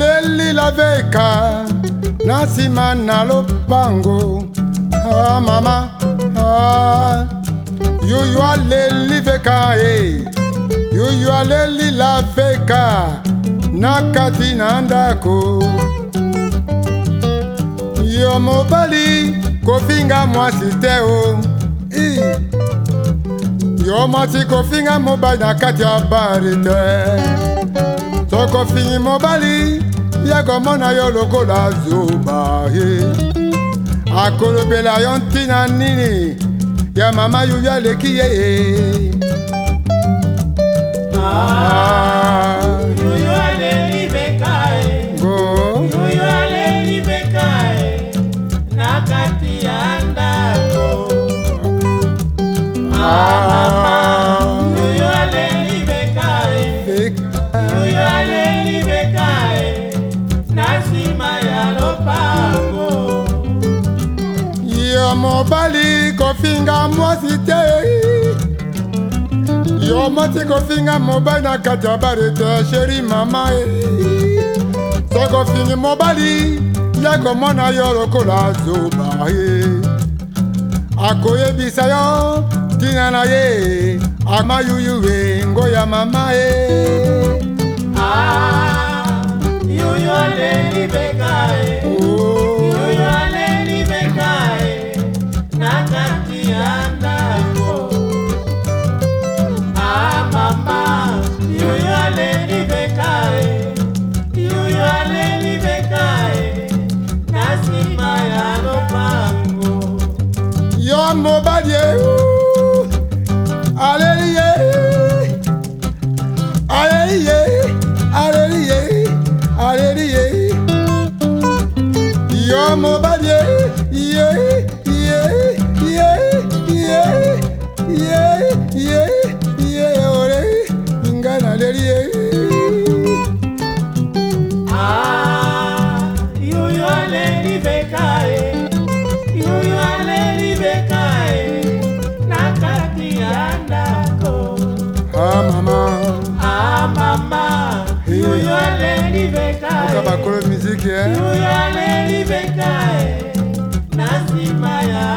naleli laveka na nsima na lopango ah, mama ah. yuyu aleli veka e yuyu aleli laveka na kati na ndako yo mobali kofinga mwasi te o oh. I. Eh. yo mwasi kofinga mobali na kati ya bari te okofingi mobali yakomona yo lokola zuba ye akolobela yo ntina nini ya mama yuyu aleki ye ah. mobali kofinga mwasi te yo mwasi kofinga mobali na kati ya bare te sheri mama e sokofingi mobali yakomona yo lokola zuba ye akoyebisa yo ntina na ye amayuyu engo ya mama e ah. You're nobody, badye Alleluia, Alleluia, Alleluia, Aleliye Yon mo Yeah ah mama ah mama yuyo eh. aleli beka oka eh. bakolo miziki eh yuyo aleli beka eh na nsima ya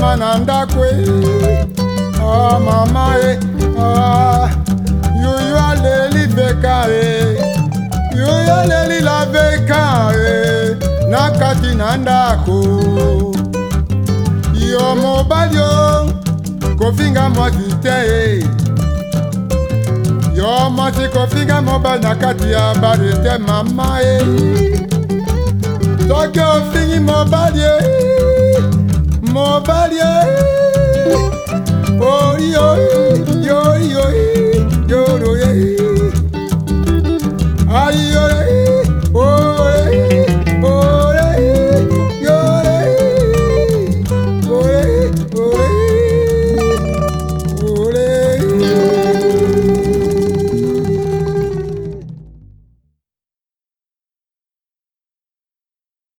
Ah, mama na eh. ah, ndakwe oh mama e oh yuyu aleli veka e eh. yuyu aleli la veka e na kati na ndako yo mobali o kofinga mwasi te e yo mwasi kofinga mobali na kati ya bare te mama e eh. soki ofingi mobali e mobali oyo